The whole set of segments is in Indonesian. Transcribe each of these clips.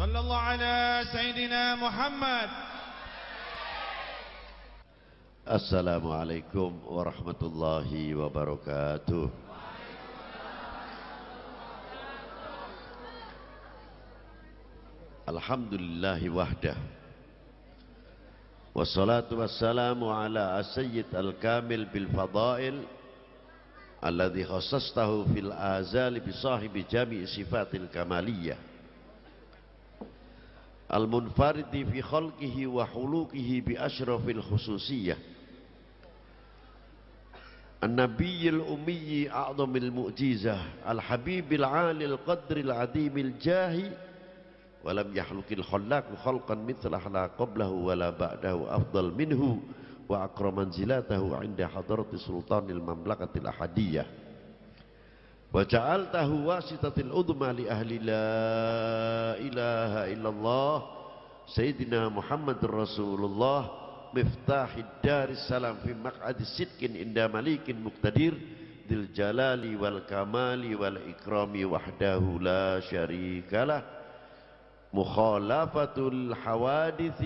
صلى الله على سيدنا محمد. السلام عليكم ورحمة الله وبركاته. الحمد لله وحده. والصلاة والسلام على السيد الكامل بالفضائل الذي خصصته في الآزال بصاحب جميع صفات الكمالية. المنفرد في خلقه وحلوقه بأشرف الخصوصية. النبي الأمي أعظم المؤجزة الحبيب العالي القدر العديم الجاه ولم يحلق الخلاق خلقا مثل قبله ولا بعده أفضل منه وأكرم منزلاته عند حضرة سلطان المملكة الأحدية. وجعلته واسطة العظمى لأهل لا إله إلا الله سيدنا محمد رسول الله مفتاح الدار السلام في مقعد الصدق عند مليك مقتدر ذي الجلال والكمال والإكرام وحده لا شريك له مخالفة الحوادث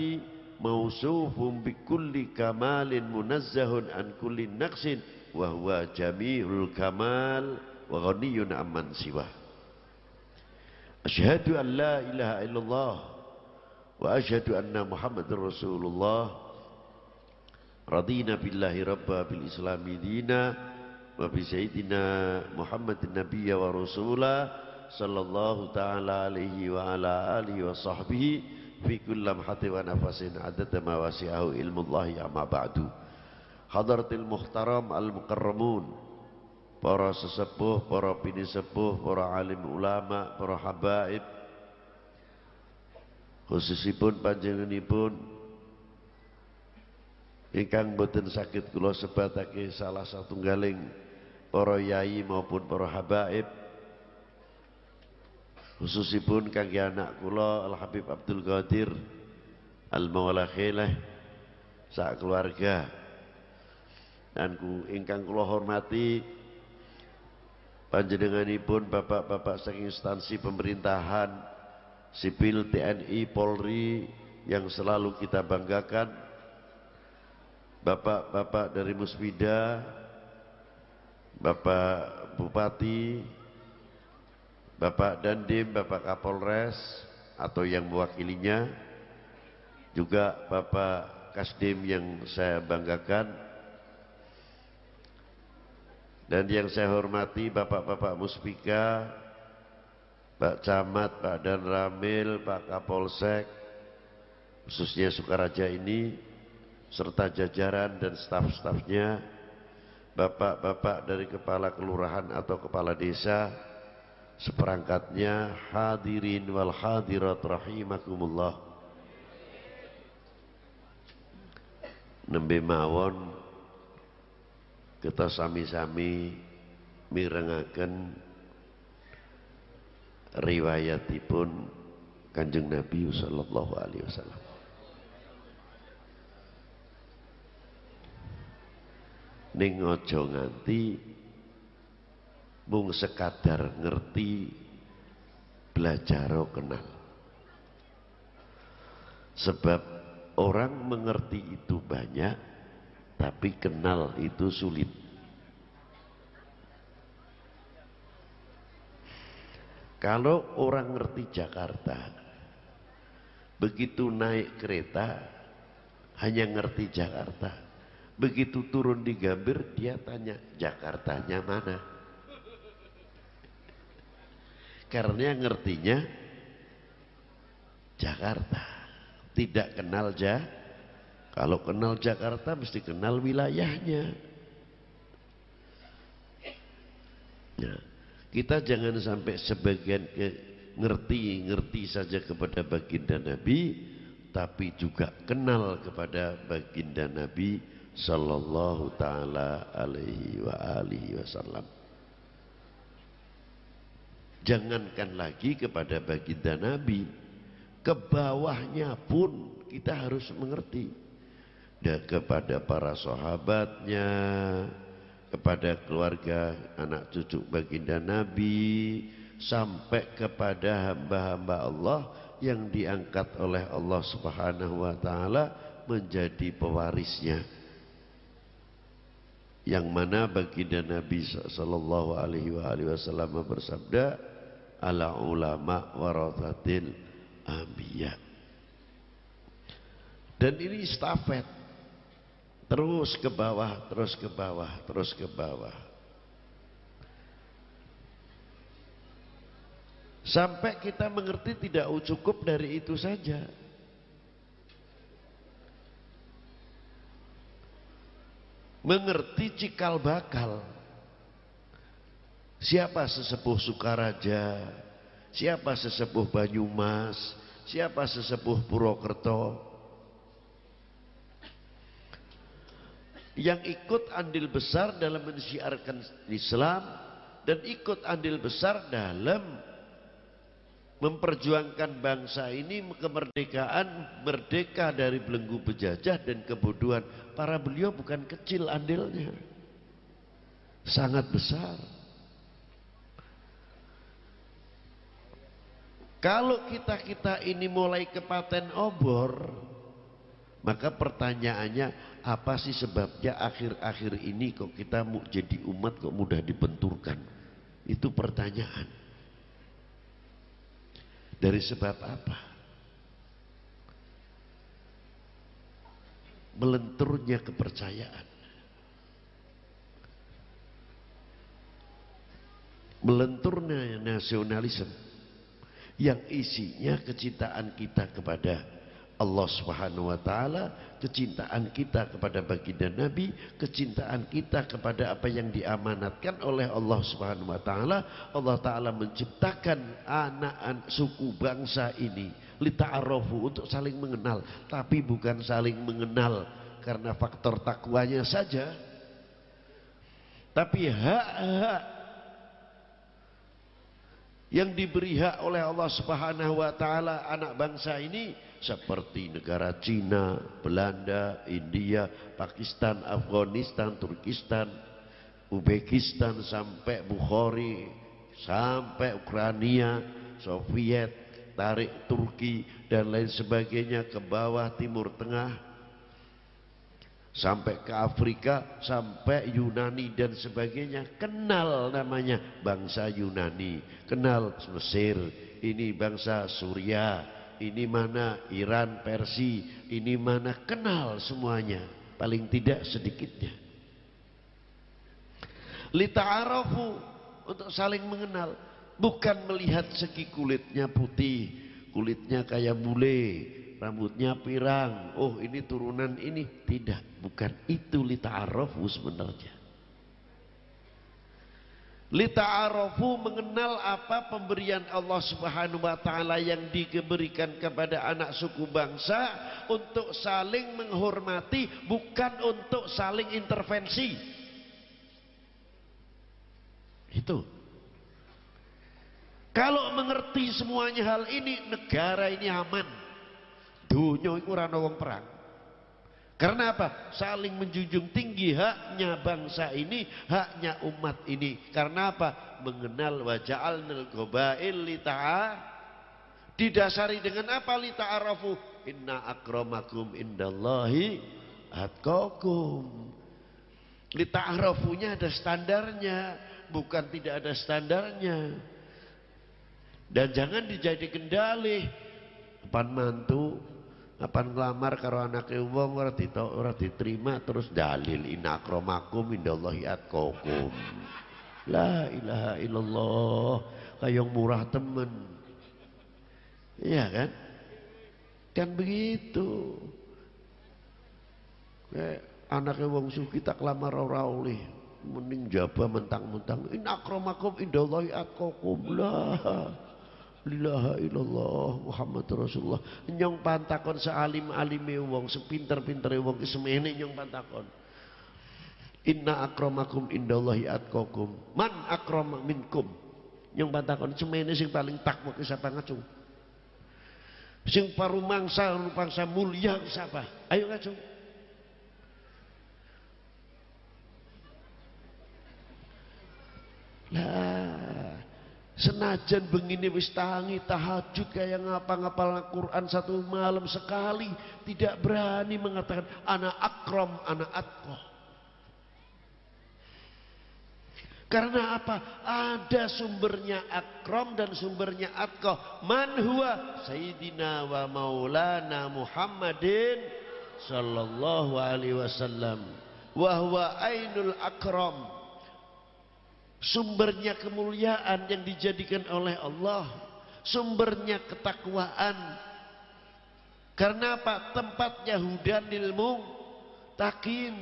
موصوف بكل كمال منزه عن كل نقص وهو جميع الكمال وغني عمن سواه. أشهد أن لا إله إلا الله وأشهد أن محمد رسول الله رضينا بالله ربا بالإسلام دينا وبسيدنا محمد النبي ورسوله صلى الله تعالى عليه وعلى آله وصحبه في كل لمحة ونفس عدد ما وسعه علم الله أما بعد. حضرة المحترم المكرمون para sesepuh, para bini sepuh, para alim ulama, para habaib. Khususipun panjenenganipun. Ingkang boten sakit kula sebatake salah satu galing para yai maupun para habaib. Khususipun kangge anak kula Al Habib Abdul Qadir Al Mawla Khilah sak keluarga. Dan ku ingkang kula hormati panjenenganipun bapak-bapak saking instansi pemerintahan sipil TNI Polri yang selalu kita banggakan bapak-bapak dari Musbida Bapak Bupati Bapak Dandim, Bapak Kapolres atau yang mewakilinya, juga Bapak Kasdim yang saya banggakan, dan yang saya hormati Bapak-Bapak Muspika, Pak Camat, Pak Dan Ramil, Pak Kapolsek, khususnya Sukaraja ini, serta jajaran dan staf-stafnya, Bapak-bapak dari Kepala Kelurahan atau Kepala Desa, seperangkatnya hadirin wal hadirat rahimakumullah. Nembe mawon kita sami-sami mirengaken riwayatipun Kanjeng Nabi sallallahu alaihi wasallam. Ning aja nganti mung sekadar ngerti belajar kenal. Sebab orang mengerti itu banyak tapi kenal itu sulit. Kalau orang ngerti Jakarta begitu naik kereta hanya ngerti Jakarta. Begitu turun di Gambir dia tanya Jakartanya mana? Karena ngertinya Jakarta. Tidak kenal ja kalau kenal Jakarta mesti kenal wilayahnya. Ya, kita jangan sampai sebagian ke, ngerti ngerti saja kepada baginda Nabi tapi juga kenal kepada baginda Nabi sallallahu taala alaihi wa wasallam. Jangankan lagi kepada baginda Nabi, ke bawahnya pun kita harus mengerti. Kepada para sahabatnya, kepada keluarga anak cucu baginda Nabi, sampai kepada hamba-hamba Allah yang diangkat oleh Allah Subhanahu wa taala menjadi pewarisnya. Yang mana baginda Nabi sallallahu alaihi wasallam bersabda, "Ala ulama warathatil anbiya." Dan ini stafet. Terus ke bawah, terus ke bawah, terus ke bawah. Sampai kita mengerti tidak cukup dari itu saja. Mengerti cikal bakal. Siapa sesepuh Sukaraja, siapa sesepuh Banyumas, siapa sesepuh Purwokerto. Yang ikut andil besar dalam mensiarkan Islam dan ikut andil besar dalam memperjuangkan bangsa ini kemerdekaan merdeka dari belenggu penjajah dan kebodohan. Para beliau bukan kecil andilnya. Sangat besar. Kalau kita-kita ini mulai ke paten obor maka pertanyaannya apa sih sebabnya akhir-akhir ini kok kita jadi umat kok mudah dibenturkan itu pertanyaan dari sebab apa? Melenturnya kepercayaan. Melenturnya nasionalisme yang isinya kecintaan kita kepada Allah Subhanahu wa taala, kecintaan kita kepada baginda Nabi, kecintaan kita kepada apa yang diamanatkan oleh Allah Subhanahu wa taala. Allah taala menciptakan anak suku bangsa ini lita'arofu untuk saling mengenal, tapi bukan saling mengenal karena faktor takwanya saja. Tapi hak-hak yang diberi hak oleh Allah Subhanahu wa taala anak bangsa ini seperti negara Cina, Belanda, India, Pakistan, Afghanistan, Turkistan, Uzbekistan sampai Bukhari, sampai Ukraina, Soviet, tarik Turki dan lain sebagainya ke bawah Timur Tengah sampai ke Afrika, sampai Yunani dan sebagainya. Kenal namanya bangsa Yunani, kenal Mesir, ini bangsa Suria, ini mana Iran, Persia, ini mana kenal semuanya, paling tidak sedikitnya. Lita'arafu untuk saling mengenal, bukan melihat segi kulitnya putih, kulitnya kayak bule, rambutnya pirang, oh ini turunan ini. Tidak, bukan itu lita'arafu sebenarnya. Lita'arafu mengenal apa pemberian Allah subhanahu wa ta'ala yang diberikan kepada anak suku bangsa untuk saling menghormati bukan untuk saling intervensi. Itu. Kalau mengerti semuanya hal ini negara ini aman. Dunia itu ora wong perang. Karena apa? Saling menjunjung tinggi haknya bangsa ini, haknya umat ini. Karena apa? Mengenal wajah nil gobail lita'a. Didasari dengan apa lita'arafu? Inna akramakum indallahi atqakum. Lita'arafunya ada standarnya, bukan tidak ada standarnya. Dan jangan dijadikan dalih. Pan mantu apa ngelamar karo anake wong ora ora diterima terus dalil inakromakum indallahi atqakum. La ilaha illallah. Kayong murah temen. Iya kan? Kan begitu. Kayak anaknya wong suki tak lamar ora oleh. Mending jaba mentang-mentang inakromakum indallahi atqakum. Lah Lillaha illallah Muhammad Rasulullah. Nyong pantakon sealim alime wong sepinter-pinter wong semene nyong pantakon. Inna akramakum indallahi atqakum. Man akrama minkum. Nyong pantakon semene sing paling takwa ke sapa ngacung? Sing paru mangsa pangsa mulia siapa ayo ngacung. Lah Senajan begini wis tangi tahajud kayak ngapa-ngapal Quran satu malam sekali tidak berani mengatakan anak akrom, anak atqo. Karena apa? Ada sumbernya akrom dan sumbernya atqo. Man huwa Sayyidina wa maulana Muhammadin sallallahu alaihi wasallam. Wa huwa ainul akram sumbernya kemuliaan yang dijadikan oleh Allah, sumbernya ketakwaan. Karena apa? Tempatnya hudan ilmu takin,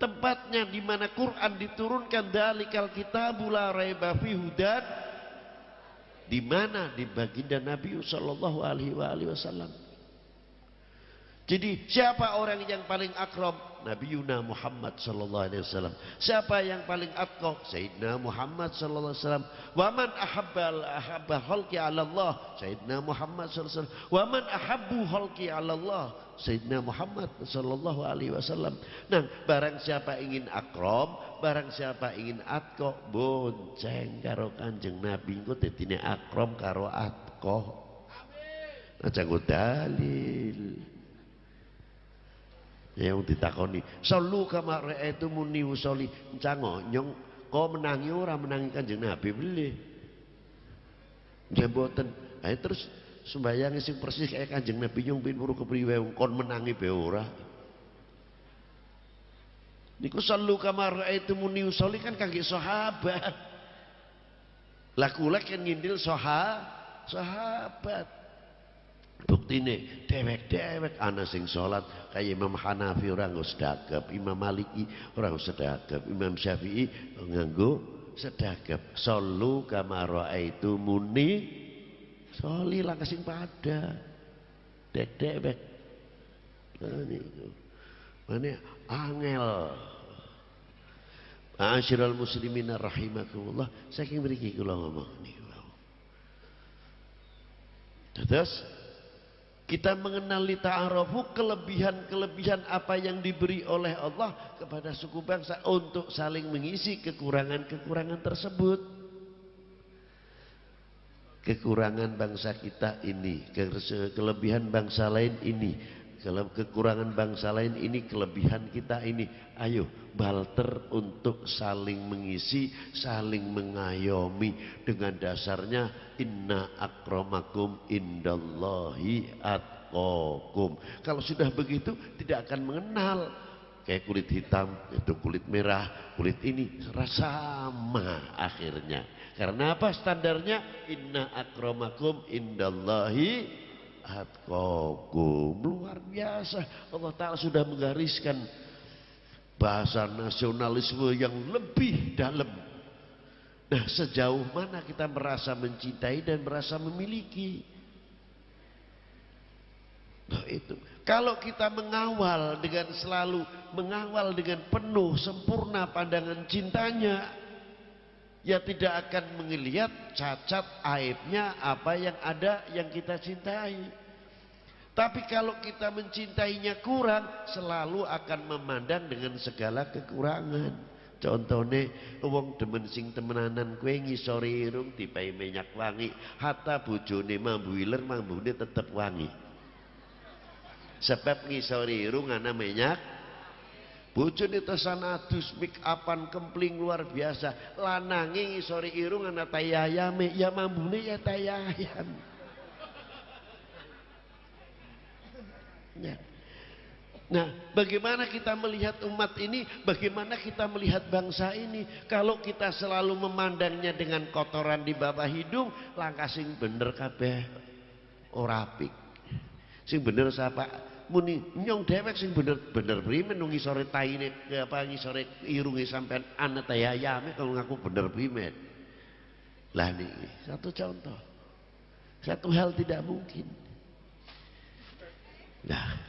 tempatnya di mana Quran diturunkan dalikal kitabul la raiba fi hudan di mana di baginda Nabi sallallahu alaihi wasallam. Jadi siapa orang yang paling akram? Nabi Yuna Muhammad sallallahu alaihi wasallam. Siapa yang paling atqah? Sayyidina Muhammad sallallahu alaihi wasallam. Wa man ahabba ahabba khalqi 'ala Allah? Sayyidina Muhammad sallallahu alaihi wasallam. Wa man ahabbu khalqi 'ala Allah? Sayyidina Muhammad sallallahu alaihi wasallam. Nah, barang siapa ingin akram, barang siapa ingin atqah, bonceng karo Kanjeng Nabi engko dadine akram karo atqah. Aja dalil yang ditakoni. Sallu kama itu muni usoli. Cango nyong kau menangi orang menangi kanjeng Nabi beli. Buatan ayo terus sembayang sing persis kayak kanjeng Nabi nyong bin buru kepriwe kon menangi be ora. Niku sallu kama itu muni usoli kan kaki sahabat. Lakulek yang ngindil soha sahabat Buktine dewek-dewek ana sing salat kaya Imam Hanafi ora nggo sedekap, Imam Maliki ora nggo sedekap, Imam Syafi'i nganggo sedekap. Sallu kama raaitu muni soli lang sing pada. Dek-dewek. Niku. Mane angel. Ma'asyiral muslimin rahimakumullah. Saking mriki kula ngomong niku. Terus kita mengenali ta'arufu kelebihan-kelebihan apa yang diberi oleh Allah kepada suku bangsa untuk saling mengisi kekurangan-kekurangan tersebut. Kekurangan bangsa kita ini, kelebihan bangsa lain ini, kekurangan bangsa lain ini, kelebihan kita ini. Ayo balter untuk saling mengisi, saling mengayomi. Dengan dasarnya Inna akramakum indallahi atqakum. Kalau sudah begitu tidak akan mengenal. Kayak kulit hitam itu kulit merah kulit ini. Sama akhirnya. Karena apa standarnya? Inna akramakum indallahi atqakum luar biasa Allah Ta'ala sudah menggariskan bahasa nasionalisme yang lebih dalam Nah sejauh mana kita merasa mencintai dan merasa memiliki. Nah itu. Kalau kita mengawal dengan selalu mengawal dengan penuh sempurna pandangan cintanya, ya tidak akan melihat cacat aibnya apa yang ada yang kita cintai. Tapi kalau kita mencintainya kurang, selalu akan memandang dengan segala kekurangan. Contohnya wong demen sing temenanan kue ngisori irung dipai minyak wangi, hatta bojone mambu iler mambune tetep wangi. Sebab ngisori irung ana minyak Bojone tesan adus make upan kempling luar biasa. Lanange ngisori irung ana tayayame, ya mambune ya tayayam. Ya. Nah, bagaimana kita melihat umat ini? Bagaimana kita melihat bangsa ini? Kalau kita selalu memandangnya dengan kotoran di bawah hidung, langkah sing bener kabeh orapik. Sing bener siapa? Muni nyong dewek sing bener-bener primen nungi sore taine apa sore irungi sampean anak tayayame kalau ngaku bener primen. Lah nih satu contoh. Satu hal tidak mungkin. Nah,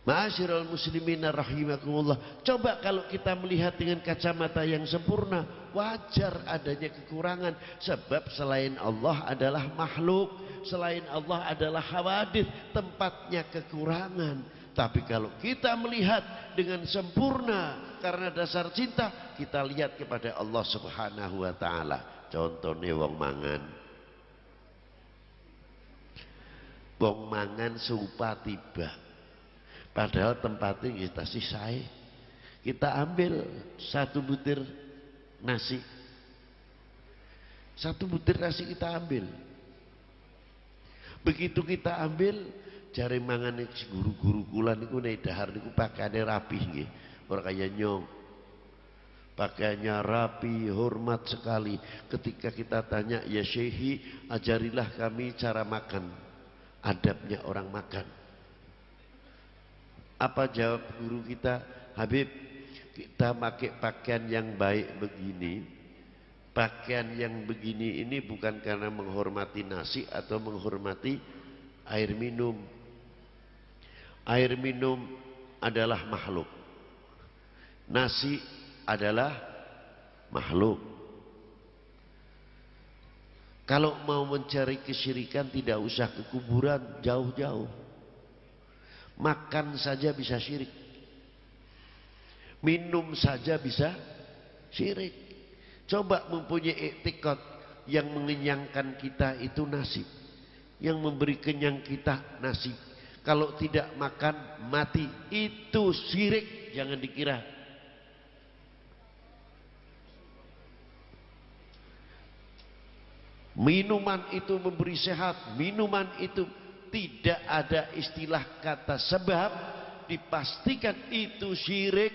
Ma'asyiral muslimin rahimakumullah. Coba kalau kita melihat dengan kacamata yang sempurna, wajar adanya kekurangan sebab selain Allah adalah makhluk, selain Allah adalah hawadith, tempatnya kekurangan. Tapi kalau kita melihat dengan sempurna karena dasar cinta, kita lihat kepada Allah Subhanahu wa taala. contohnya wong mangan wong mangan tiba padahal tempatnya kita sisai kita ambil satu butir nasi satu butir nasi kita ambil begitu kita ambil jari mangan guru-guru kula niku nek dahar niku pakaiane rapih nggih ora kaya nyong pakaiannya rapi, hormat sekali. Ketika kita tanya, ya syekhi, ajarilah kami cara makan. Adabnya orang makan. Apa jawab guru kita? Habib, kita pakai pakaian yang baik begini. Pakaian yang begini ini bukan karena menghormati nasi atau menghormati air minum. Air minum adalah makhluk. Nasi adalah makhluk. Kalau mau mencari kesyirikan tidak usah ke kuburan jauh-jauh. Makan saja bisa syirik. Minum saja bisa syirik. Coba mempunyai etikot yang mengenyangkan kita itu nasi. Yang memberi kenyang kita nasi. Kalau tidak makan mati. Itu syirik. Jangan dikira Minuman itu memberi sehat, minuman itu tidak ada istilah kata sebab dipastikan itu syirik.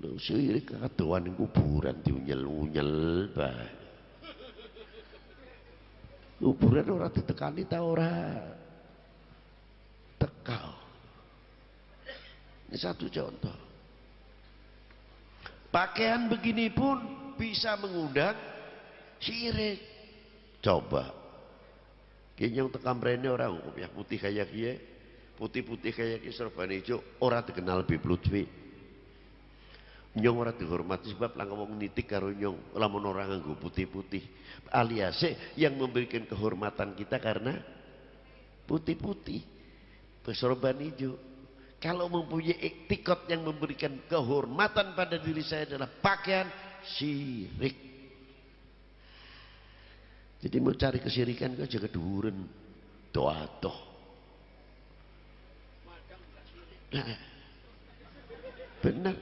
Lu syirik katuan kuburan diunyel-unyel bae. Kuburan orang ditekani ta ora? Tekal. Ini satu contoh. Pakaian begini pun bisa mengundang Sirik. Coba. Kinyong tekam rene orang ya putih kayak kia, putih-putih kayak kia serban hijau, orang dikenal lebih Lutfi. Nyong orang dihormati sebab lah ngomong nitik karo nyong, lamun orang nganggo putih-putih. Alias yang memberikan kehormatan kita karena putih-putih. Sorban hijau. Kalau mempunyai etikot yang memberikan kehormatan pada diri saya adalah pakaian syirik. Jadi mau cari kesirikan kok jaga duren. Doa toh. Nah, benar.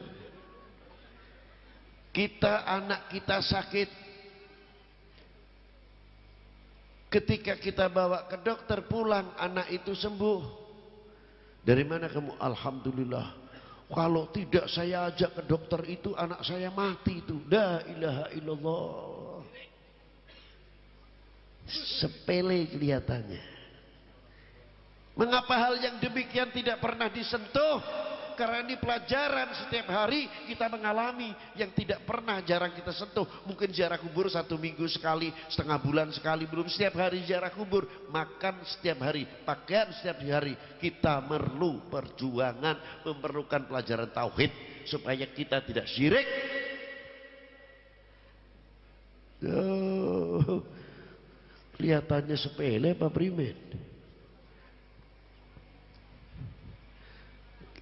Kita anak kita sakit. Ketika kita bawa ke dokter pulang anak itu sembuh. Dari mana kamu? Alhamdulillah. Kalau tidak saya ajak ke dokter itu anak saya mati itu. La ilaha illallah sepele kelihatannya. Mengapa hal yang demikian tidak pernah disentuh? Karena ini pelajaran setiap hari kita mengalami yang tidak pernah jarang kita sentuh. Mungkin ziarah kubur satu minggu sekali, setengah bulan sekali, belum setiap hari ziarah kubur. Makan setiap hari, pakaian setiap hari. Kita perlu perjuangan, memerlukan pelajaran tauhid supaya kita tidak syirik. Oh, Kelihatannya sepele apa primen?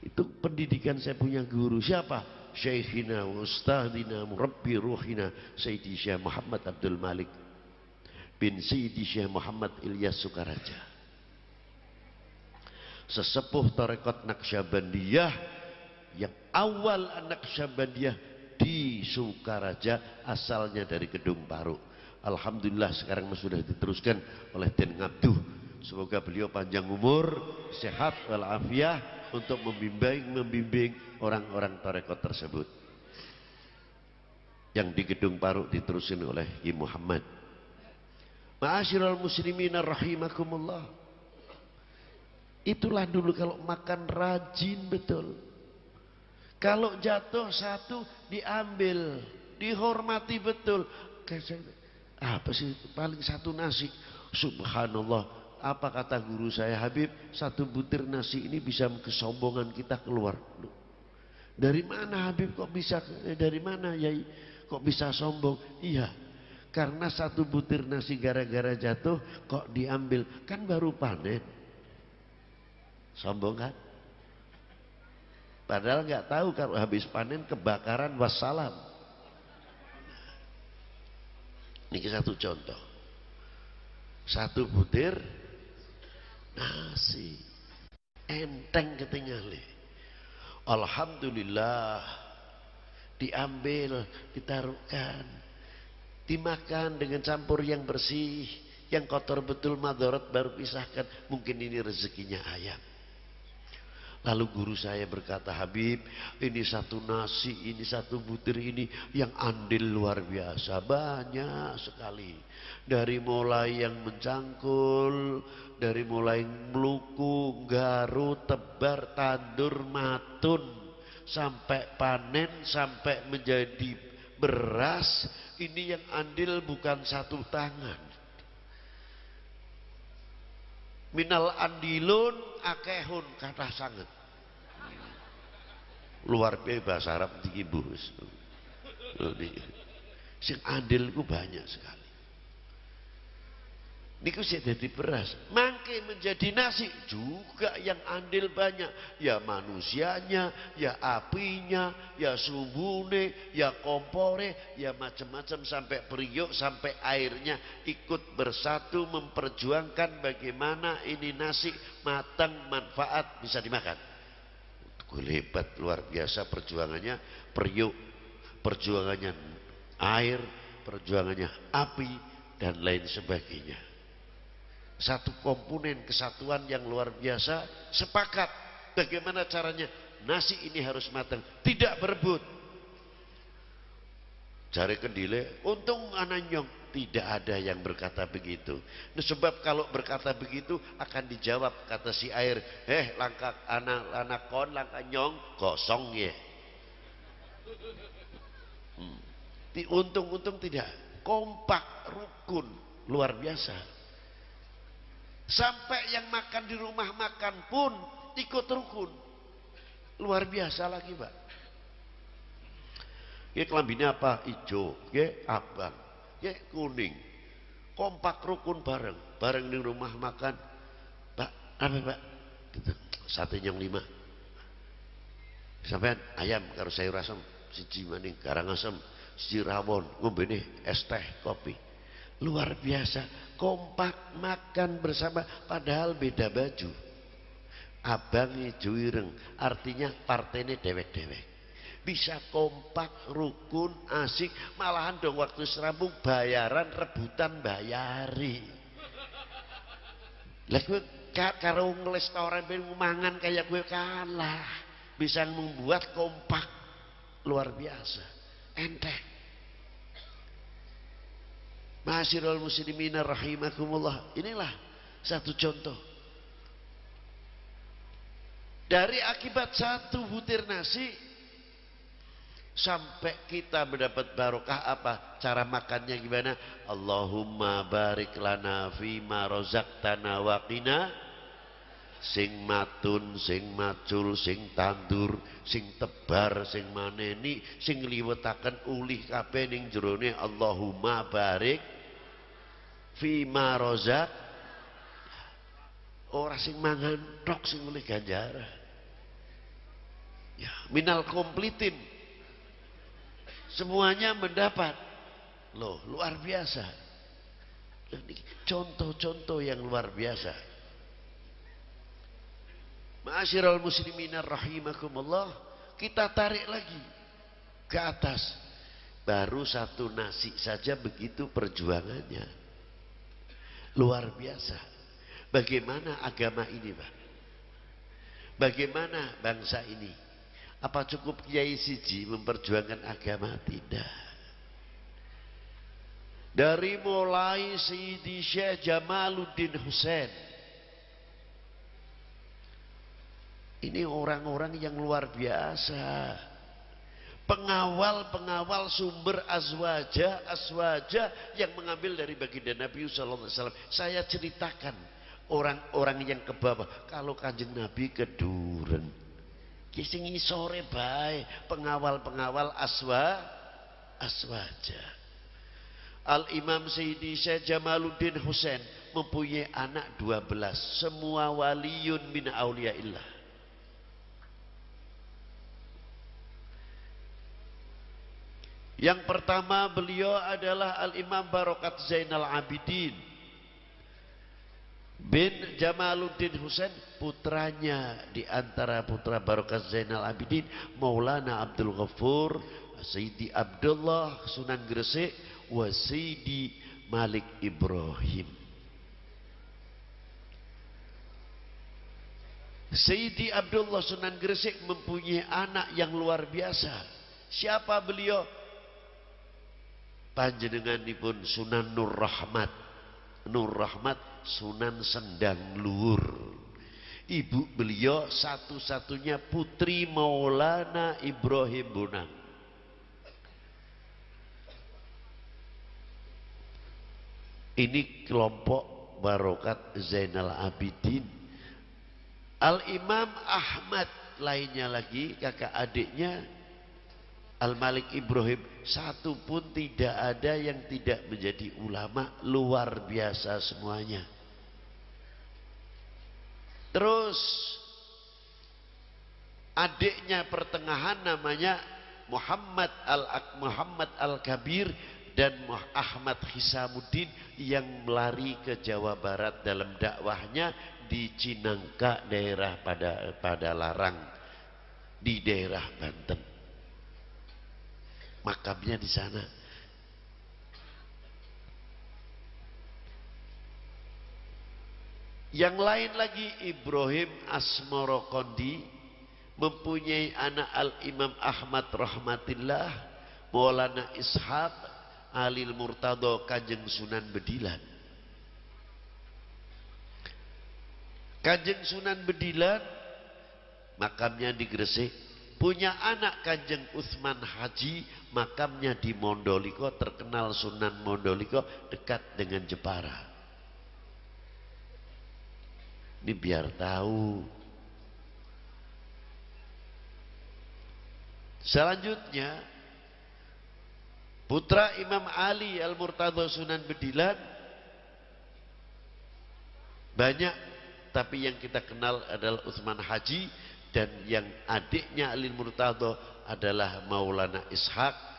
Itu pendidikan saya punya guru. Siapa? Syekhina wa ustadina murabbi ruhina Sayyidi Syekh Muhammad Abdul Malik bin Sayyidi Syekh Muhammad Ilyas Sukaraja. Sesepuh tarekat Naksabandiyah yang awal anak Naksabandiyah di Sukaraja asalnya dari Gedung Paru Alhamdulillah sekarang sudah diteruskan oleh Den Ngabduh. Semoga beliau panjang umur, sehat walafiat untuk membimbing membimbing orang-orang tarekat tersebut. Yang di Gedung Paru diteruskan oleh Ki Muhammad. Ma'asyiral muslimin rahimakumullah. Itulah dulu kalau makan rajin betul. Kalau jatuh satu diambil, dihormati betul. Apa sih paling satu nasi? Subhanallah. Apa kata guru saya Habib? Satu butir nasi ini bisa kesombongan kita keluar. Dari mana Habib kok bisa? Eh, dari mana Yai? Kok bisa sombong? Iya. Karena satu butir nasi gara-gara jatuh kok diambil. Kan baru panen. Sombong kan? Padahal nggak tahu kalau habis panen kebakaran wassalam. Ini satu contoh. Satu butir nasi. Enteng ketinggalan. Alhamdulillah diambil, ditaruhkan, dimakan dengan campur yang bersih, yang kotor betul madorot baru pisahkan. Mungkin ini rezekinya ayam. Lalu guru saya berkata, Habib, ini satu nasi, ini satu butir ini yang andil luar biasa. Banyak sekali. Dari mulai yang mencangkul, dari mulai meluku, garu, tebar, tandur, matun. Sampai panen, sampai menjadi beras. Ini yang andil bukan satu tangan. Minal andilun akehun kata sangat luar biasa bahasa Arab iki bus. Sing andil banyak sekali. Niku sih jadi beras, mangke menjadi nasi juga yang andil banyak. Ya manusianya, ya apinya, ya sumbune, ya kompore, ya macam-macam sampai periuk, sampai airnya ikut bersatu memperjuangkan bagaimana ini nasi matang manfaat bisa dimakan. Hebat luar biasa perjuangannya. Periuk perjuangannya air perjuangannya api dan lain sebagainya satu komponen kesatuan yang luar biasa sepakat bagaimana caranya nasi ini harus matang tidak berebut cari kendile untung anak nyong tidak ada yang berkata begitu. Nah, sebab kalau berkata begitu akan dijawab kata si air, eh langkah anak anak kon langkah nyong kosong ya. Hmm. Untung-untung tidak kompak rukun luar biasa. Sampai yang makan di rumah makan pun ikut rukun. Luar biasa lagi, Pak. Ya kelambinnya apa? Ijo, ya abang ya kuning kompak rukun bareng bareng di rumah makan pak apa pak gitu. sate yang lima sampai ayam karo sayur asam siji maning garang asam siji rawon ngombe es teh kopi luar biasa kompak makan bersama padahal beda baju abang hijau ireng artinya partainya dewek-dewek bisa kompak, rukun, asik, malahan dong waktu serambung bayaran rebutan bayari. Lah gue karo restoran ben mangan kayak gue kalah. Bisa membuat kompak luar biasa. Enteng. Masyirul muslimina rahimakumullah. Inilah satu contoh. Dari akibat satu butir nasi sampai kita mendapat barokah apa cara makannya gimana Allahumma barik lana fima rozaqtana wa qina sing matun sing macul sing tandur sing tebar sing maneni sing liwetaken ulih kabeh ning jerone Allahumma barik fima rozak ora sing mangan tok sing oleh ganjaran ya minal komplitin Semuanya mendapat. Loh, luar biasa. Contoh-contoh yang luar biasa. Ma'asyiral muslimina rahimakumullah. Kita tarik lagi ke atas. Baru satu nasi saja begitu perjuangannya. Luar biasa. Bagaimana agama ini, Pak? Bagaimana bangsa ini? Apa cukup Kiai Siji memperjuangkan agama? Tidak. Dari mulai Sayyidi Syekh Jamaluddin Hussein. Ini orang-orang yang luar biasa. Pengawal-pengawal sumber azwaja, azwaja yang mengambil dari baginda Nabi Sallallahu Alaihi Wasallam. Saya ceritakan orang-orang yang ke bawah. Kalau kanjeng Nabi keduren Kising sore bae pengawal-pengawal aswa aswaja. Al Imam Sayyidi Syekh Jamaluddin Husain mempunyai anak 12 semua waliun min auliyaillah. Yang pertama beliau adalah Al-Imam Barokat Zainal Abidin bin Jamaluddin Husain putranya di antara putra Barokat Zainal Abidin Maulana Abdul Ghafur Sayyidi Abdullah Sunan Gresik wa Sayyidi Malik Ibrahim. Sayyidi Abdullah Sunan Gresik mempunyai anak yang luar biasa. Siapa beliau panjenenganipun Sunan Nur Rahmat. Nur Rahmat Sunan Sendang Luhur. Ibu beliau satu-satunya putri Maulana Ibrahim Bonang. Ini kelompok Barokat Zainal Abidin. Al-Imam Ahmad lainnya lagi kakak adiknya Al-Malik Ibrahim satu pun tidak ada yang tidak menjadi ulama luar biasa semuanya. Terus adiknya pertengahan namanya Muhammad Al Muhammad Al Kabir dan Ahmad Hisamuddin yang melari ke Jawa Barat dalam dakwahnya di Cinangka daerah pada pada Larang di daerah Banten makamnya di sana. Yang lain lagi Ibrahim Asmorokondi mempunyai anak Al-Imam Ahmad Rahmatillah, Maulana Ishaq, Alil Murtado Kanjeng Sunan Bedilan. Kanjeng Sunan Bedilan makamnya di Gresik punya anak Kanjeng Utsman Haji makamnya di Mondoliko terkenal Sunan Mondoliko dekat dengan Jepara. Ini biar tahu. Selanjutnya putra Imam Ali Al-Murtadha Sunan Bedilan. Banyak tapi yang kita kenal adalah Utsman Haji dan yang adiknya Ali Murtado adalah Maulana Ishaq.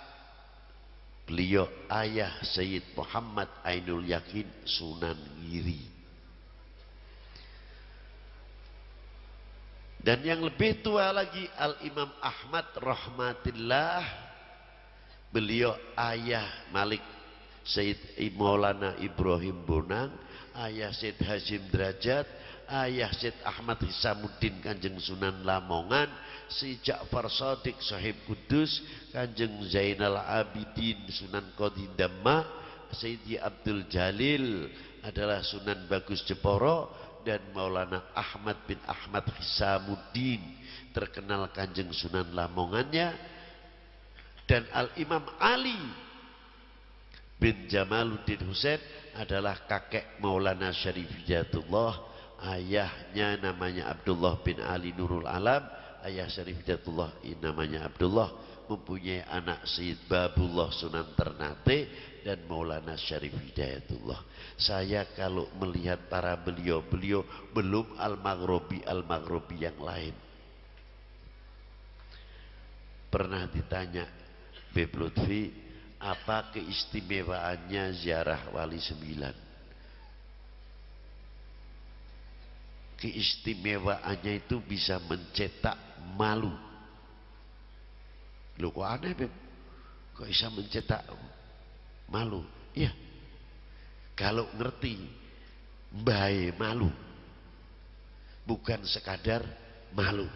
Beliau ayah Sayyid Muhammad Ainul Yakin Sunan Giri. Dan yang lebih tua lagi Al-Imam Ahmad Rahmatillah. Beliau ayah Malik Sayyid Maulana Ibrahim Bonang ayah Sayyid Hashim Derajat ayah Syed Ahmad Hisamuddin Kanjeng Sunan Lamongan si Ja'far Sadiq Sahib Kudus Kanjeng Zainal Abidin Sunan Kodindama Sayyidi Abdul Jalil adalah Sunan Bagus Jeporo dan Maulana Ahmad bin Ahmad Hisamuddin terkenal Kanjeng Sunan Lamongannya dan Al-Imam Ali bin Jamaluddin Husain adalah kakek Maulana Syarif Jatullah ayahnya namanya Abdullah bin Ali Nurul Alam. Ayah Syarif Hidayatullah namanya Abdullah. Mempunyai anak Sayyid Babullah Sunan Ternate dan Maulana Syarif Hidayatullah. Saya kalau melihat para beliau-beliau belum Al-Maghrobi Al-Maghrobi yang lain. Pernah ditanya Beb apa keistimewaannya ziarah wali sembilan keistimewaannya itu bisa mencetak malu. Lu kok aneh Beb? Kok bisa mencetak malu? Iya. Kalau ngerti baik malu. Bukan sekadar malu.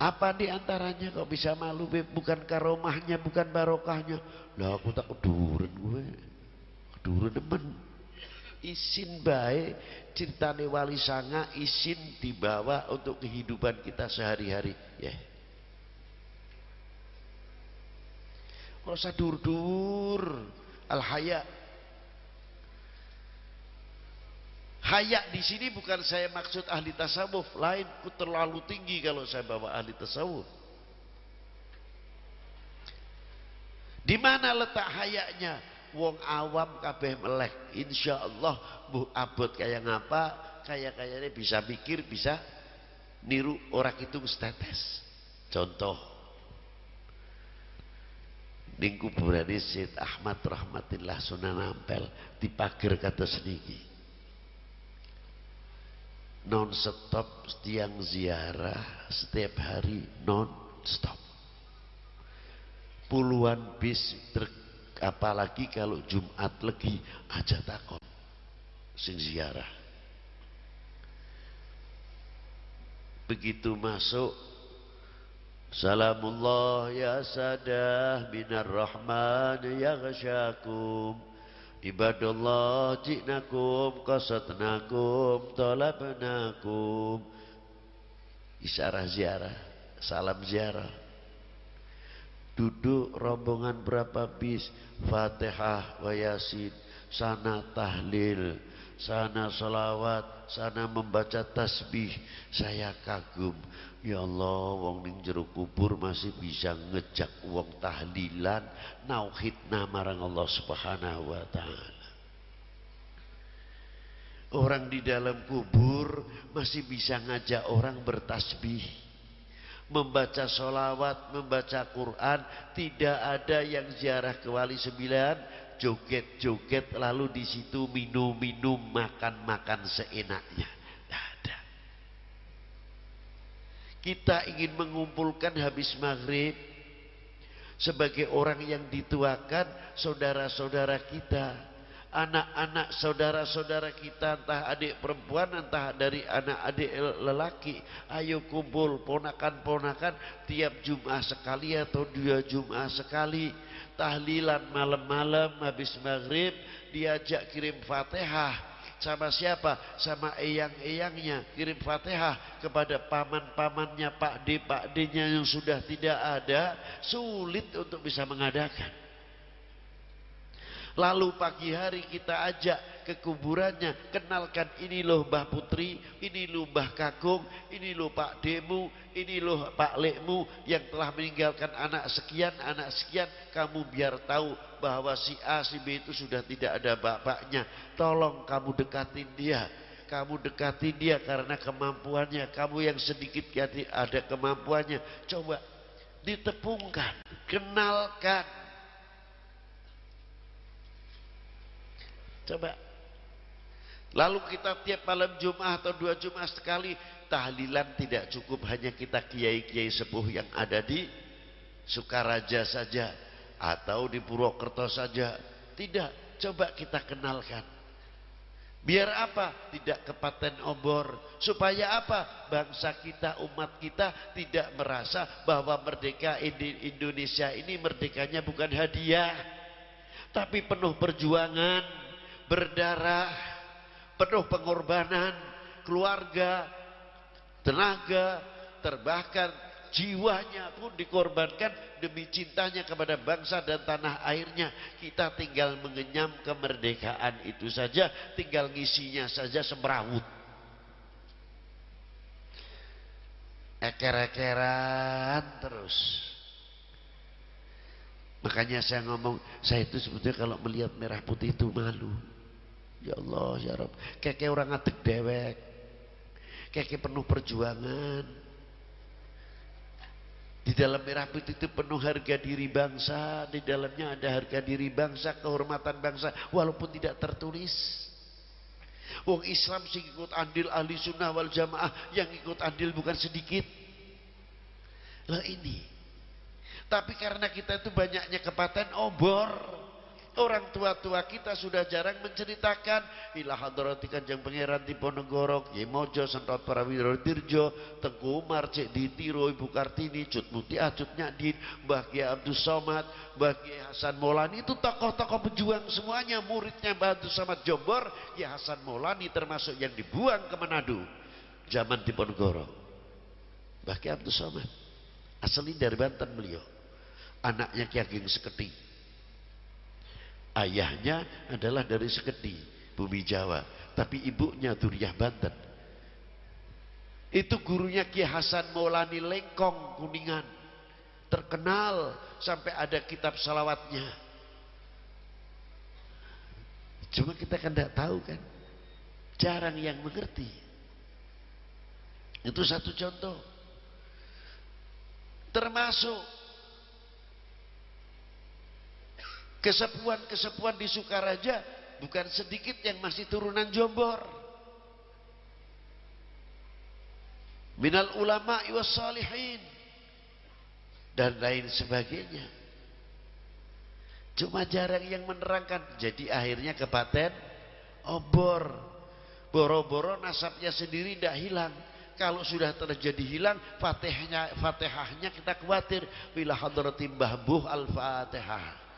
Apa di antaranya kok bisa malu Beb? Bukan karomahnya, bukan barokahnya. Lah aku tak keduren gue. Keduren temen isin baik ceritane wali sanga isin dibawa untuk kehidupan kita sehari-hari. Ya. Yeah. kalau usah dur-dur? Al haya haya di sini bukan saya maksud ahli tasawuf lain ku terlalu tinggi kalau saya bawa ahli tasawuf. Di mana letak hayaknya wong awam kabeh melek insyaallah bu abot kayak ngapa? Kayak kayaknya bisa mikir bisa niru orang itu setetes. Contoh. Ning kuburane Syed Ahmad rahmatillah Sunan Ampel dipager kata seniki non stop tiang ziarah setiap hari non stop puluhan bis ter, apalagi kalau Jumat lagi aja takon. Sing ziarah. Begitu masuk Salamullah ya sadah minar rahman ya ghasyakum Ibadallah ji'nakum qasadnakum talabnakum. Isyarah ziarah Salam ziarah Duduk rombongan berapa bis Fatihah wa yasin Sana tahlil Sana salawat Sana membaca tasbih Saya kagum Ya Allah, wong ning jero kubur masih bisa ngejak wong tahlilan, nauhid marang Allah Subhanahu wa taala. Orang di dalam kubur masih bisa ngajak orang bertasbih. Membaca solawat, membaca Quran. Tidak ada yang ziarah ke wali sembilan. Joget-joget lalu di situ minum-minum, makan-makan seenaknya. Kita ingin mengumpulkan habis maghrib sebagai orang yang dituakan saudara-saudara kita. Anak-anak saudara-saudara kita entah adik perempuan entah dari anak adik lelaki. Ayo kumpul ponakan-ponakan tiap Jum'ah sekali atau dua Jum'ah sekali. Tahlilan malam-malam habis maghrib diajak kirim fatihah sama siapa? Sama eyang-eyangnya. Kirim fatihah kepada paman-pamannya, Pak D, Pak D-nya yang sudah tidak ada. Sulit untuk bisa mengadakan. Lalu pagi hari kita ajak ke kuburannya. Kenalkan ini loh Mbah Putri, ini loh Mbah Kakung, ini loh Pak Demu, ini loh Pak Lekmu yang telah meninggalkan anak sekian, anak sekian. Kamu biar tahu bahwa si A, si B itu sudah tidak ada bapaknya. Tolong kamu dekatin dia. Kamu dekati dia karena kemampuannya. Kamu yang sedikit ada kemampuannya. Coba ditepungkan, kenalkan Coba. Lalu kita tiap malam Jumat atau dua Jumat sekali tahlilan tidak cukup hanya kita kiai-kiai sepuh yang ada di Sukaraja saja atau di Purwokerto saja. Tidak, coba kita kenalkan. Biar apa? Tidak kepaten obor. Supaya apa? Bangsa kita, umat kita tidak merasa bahwa merdeka Indonesia ini merdekanya bukan hadiah. Tapi penuh perjuangan berdarah, penuh pengorbanan, keluarga, tenaga, terbahkan jiwanya pun dikorbankan demi cintanya kepada bangsa dan tanah airnya. Kita tinggal mengenyam kemerdekaan itu saja, tinggal ngisinya saja semrawut. Eker-ekeran terus. Makanya saya ngomong, saya itu sebetulnya kalau melihat merah putih itu malu. Ya Allah, ya Rabb. Keke orang ngadeg dewek. Keke penuh perjuangan. Di dalam merah putih itu penuh harga diri bangsa. Di dalamnya ada harga diri bangsa, kehormatan bangsa. Walaupun tidak tertulis. Wong Islam sih ikut andil ahli sunnah wal jamaah. Yang ikut andil bukan sedikit. Lah ini. Tapi karena kita itu banyaknya kepaten obor. Orang tua-tua kita sudah jarang menceritakan ila hadrati Kanjeng Pangeran Diponegoro, Kiai Mojo, Sentot Prawiro Dirjo, Tengku Umar, Cek Ditiro, Ibu Kartini, Cut Muti Cut Nyadin, Mbah Kiai Abdul Somad, Mbah Hasan Maulani itu tokoh-tokoh pejuang semuanya muridnya Mbah Abdul Somad Jombor, Kiai Hasan Maulani termasuk yang dibuang ke Manado zaman Diponegoro. Mbah Kiai Abdul Somad asli dari Banten beliau. Anaknya Kiai Ageng Seketi Ayahnya adalah dari Sekedi, bumi Jawa. Tapi ibunya Duriah Banten. Itu gurunya Ki Hasan Maulani Lengkong Kuningan. Terkenal sampai ada kitab salawatnya. Cuma kita kan tidak tahu kan. Jarang yang mengerti. Itu satu contoh. Termasuk Kesepuan-kesepuan di Sukaraja bukan sedikit yang masih turunan Jombor. Minal ulama was salihin dan lain sebagainya. Cuma jarang yang menerangkan. Jadi akhirnya kepaten obor. Boro-boro nasabnya sendiri tidak hilang. Kalau sudah terjadi hilang, fatihahnya, fatihahnya kita khawatir. Bila hadratim bahbuh al-fatihah.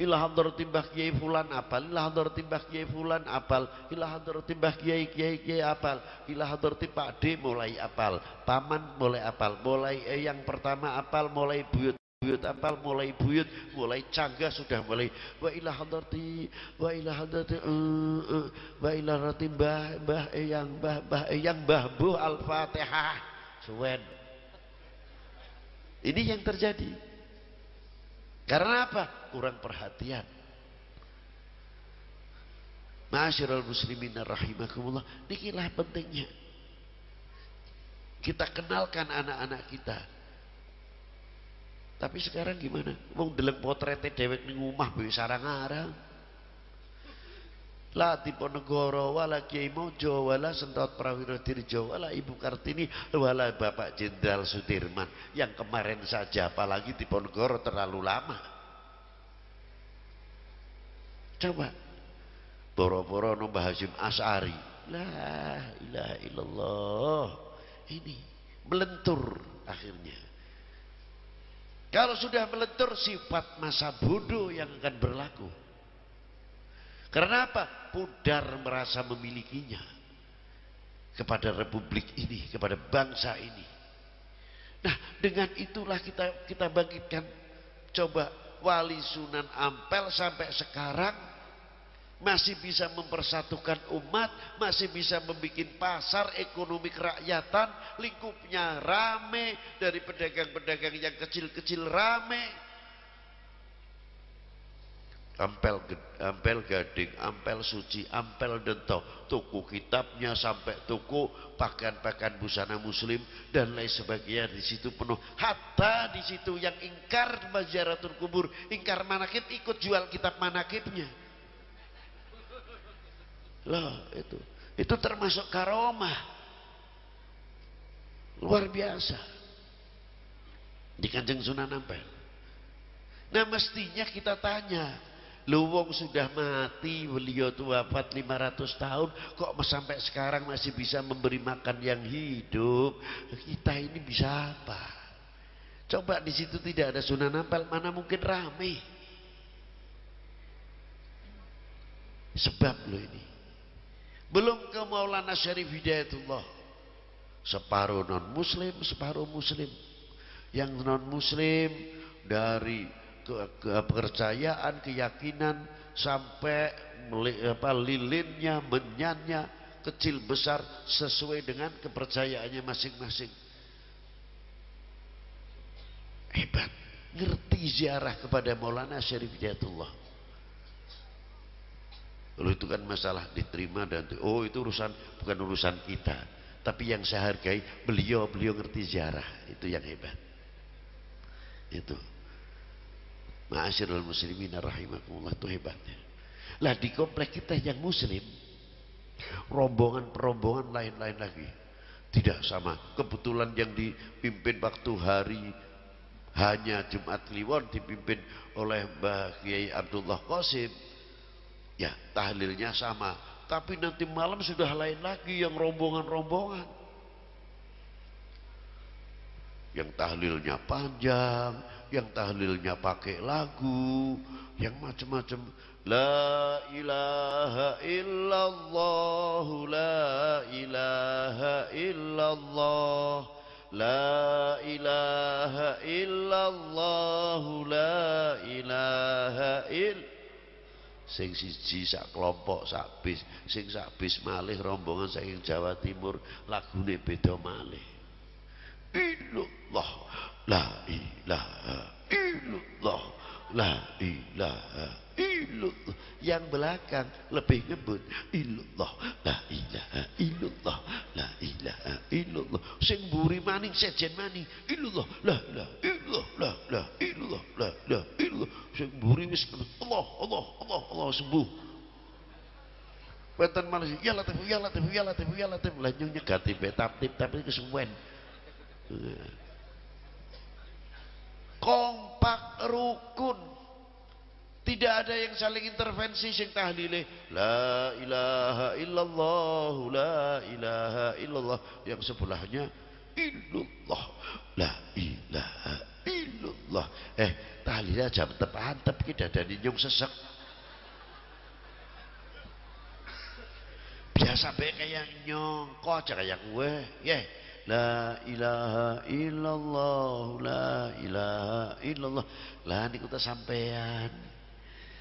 Ila hadrati mbah kiai fulan apal ila hadrati mbah kiai fulan apal ila hadrati mbah kiai kiai kiai apal ila hadrati Pak D mulai apal paman mulai apal mulai eh, yang pertama apal mulai buyut buyut apal mulai buyut mulai cangga sudah mulai. Wa ila hadrati wa ila hadrati uh, uh, wa ila hadrati mbah mbah yang mbah mbah yang mbah bu al-fatihah. Suwen. Ini yang terjadi. Karena apa? Kurang perhatian. Masyarul muslimin rahimakumullah. Inilah pentingnya. Kita kenalkan anak-anak kita. Tapi sekarang gimana? Mau deleng potretnya dewek ning omah be sarang-arang. La Diponegoro wala Kiai Mojo wala Sentot Prawiro Dirjo wala Ibu Kartini wala Bapak Jenderal Sudirman yang kemarin saja apalagi Diponegoro terlalu lama. Coba boro-boro Mbah Hasim As'ari. La ilaha illallah. Ini melentur akhirnya. Kalau sudah melentur sifat masa bodoh yang akan berlaku. Karena apa? Pudar merasa memilikinya kepada republik ini, kepada bangsa ini. Nah, dengan itulah kita kita bangkitkan coba wali Sunan Ampel sampai sekarang masih bisa mempersatukan umat, masih bisa membuat pasar ekonomi kerakyatan, lingkupnya rame dari pedagang-pedagang yang kecil-kecil rame, ampel ampel gading, ampel suci, ampel dento, tuku kitabnya sampai tuku pakaian-pakaian busana muslim dan lain sebagainya di situ penuh. Hatta di situ yang ingkar mazaratul kubur, ingkar manakib ikut jual kitab manakibnya. Loh, itu. Itu termasuk karomah. Luar biasa. Di Kanjeng Sunan Ampel. Nah mestinya kita tanya, Luwung sudah mati, beliau itu wafat 500 tahun, kok sampai sekarang masih bisa memberi makan yang hidup? Kita ini bisa apa? Coba di situ tidak ada Sunan Ampel, mana mungkin rame? Sebab lo ini. Belum ke Maulana Syarif Hidayatullah. Separuh non muslim, separuh muslim. Yang non muslim dari ke, kepercayaan, keyakinan sampai apa, lilinnya, menyannya kecil besar sesuai dengan kepercayaannya masing-masing. Hebat, ngerti ziarah kepada Maulana Syarif Hidayatullah. Lalu itu kan masalah diterima dan oh itu urusan bukan urusan kita. Tapi yang saya hargai beliau beliau ngerti ziarah itu yang hebat. Itu. Ma'asyiral muslimin rahimakumullah itu hebatnya. Lah di komplek kita yang muslim rombongan-rombongan lain-lain lagi tidak sama. Kebetulan yang dipimpin waktu hari hanya Jumat Kliwon dipimpin oleh Mbah Kiai Abdullah Qasim. Ya, tahlilnya sama. Tapi nanti malam sudah lain lagi yang rombongan-rombongan. Yang tahlilnya panjang, yang tahlilnya pakai lagu, yang macam-macam. La ilaha illallah, la ilaha illallah, la ilaha illallah, la ilaha illallah. Sing siji sak kelompok sak bis. Sing sak bis malih rombongan saking Jawa Timur lagune beda malih. Illallah la ilaha illallah la ilaha illallah. Yang belakang lebih ngebut illallah la ilaha illallah la ilaha illallah. Sing buri maning sejen maning illallah la ilaha Allah sembuh Wonten malah ya latif ya latif ya latif ya latif lanjut nyegati betap tip tapi kesuwen kompak rukun. Tidak ada yang saling intervensi sing tahlile. La ilaha illallah la ilaha illallah. Yang sebelahnya illallah la ilaha illallah. Eh tahlilnya jam tepan tapi kita ada nyung sesek biasa be kayak nyong kok aja kayak gue. Ya la ilaha illallah la ilaha illallah. Lah niku ta sampean.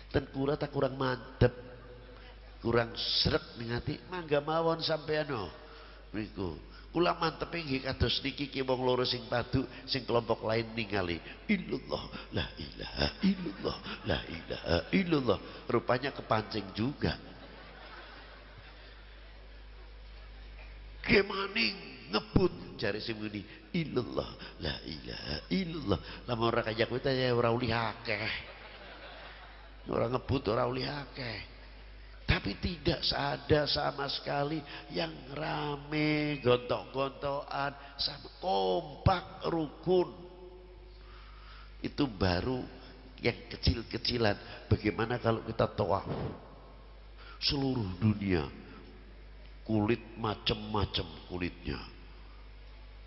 Dan kula tak kurang mantep kurang seret nih mangga mawon sampean no niku. Kula mantep nggih kados niki ki wong loro sing padu sing kelompok lain ningali illallah la ilaha illallah la ilaha illallah. Rupanya kepancing juga kemaning ngebut. Cari sing muni illallah la ilaha illallah. Lamun ora kaya kowe ya ora uli akeh. Orang ngebut orang uli akeh. Tapi tidak ada sama sekali yang rame gontok-gontokan sama kompak rukun. Itu baru yang kecil-kecilan. Bagaimana kalau kita tawaf? Seluruh dunia kulit macam-macam kulitnya.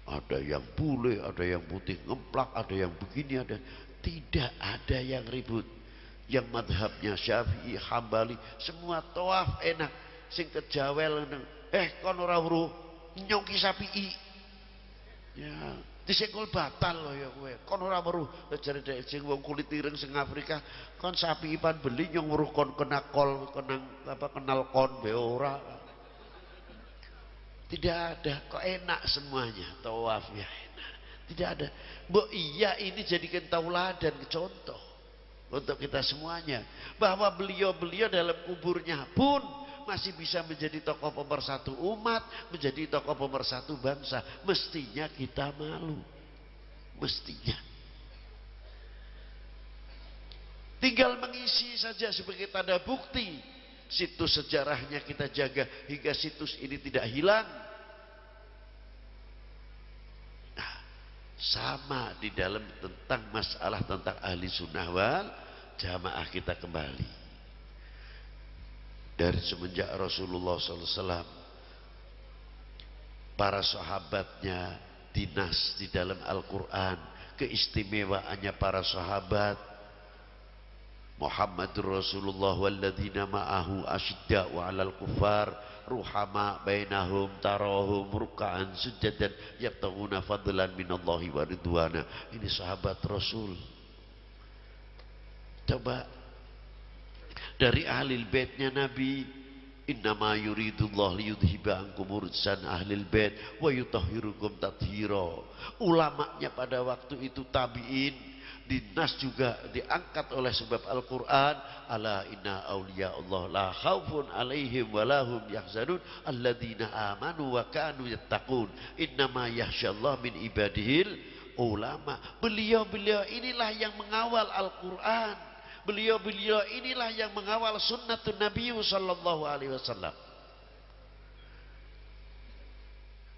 Ada yang bule, ada yang putih ngemplak, ada yang begini, ada tidak ada yang ribut. Yang madhabnya syafi'i, hambali semua toaf enak. Sing kejawel eh kon ora weruh nyongki sapi ya disenggol batal loh ya kowe. Kon ora weruh. Jare sing wong kulit ireng sing Afrika kon sapi ipan beli nyong kon kena kol kenang apa kenal kon be ora tidak ada kok enak semuanya tawaf ya enak tidak ada mbok iya ini jadikan tauladan contoh untuk kita semuanya bahwa beliau-beliau dalam kuburnya pun masih bisa menjadi tokoh pemersatu umat, menjadi tokoh pemersatu bangsa. Mestinya kita malu. Mestinya. Tinggal mengisi saja sebagai tanda bukti. Situs sejarahnya kita jaga hingga situs ini tidak hilang. sama di dalam tentang masalah tentang ahli sunnah wal jamaah kita kembali dari semenjak Rasulullah SAW para sahabatnya dinas di dalam Al-Quran keistimewaannya para sahabat Muhammadur Rasulullah walladzina ma'ahu asyidda'u 'alal kufar ruhama bainahum tarahum ruk'an sujadan yabtaguna fadlan minallahi wa ridwana. Ini sahabat Rasul. Coba dari ahli baitnya Nabi innama yuridullah liyudhiba ankum ursan ahli bait wa yutahhirukum tathira. Ulamanya pada waktu itu tabi'in dinas juga diangkat oleh sebab Al-Quran ala inna awliya Allah la khawfun alaihim walahum yahzanun amanu wa kanu yattaqun. Innama yahsyallah min ibadihil ulama. Beliau-beliau inilah yang mengawal Al-Quran beliau-beliau inilah yang mengawal sunnatun Nabi sallallahu alaihi wasallam.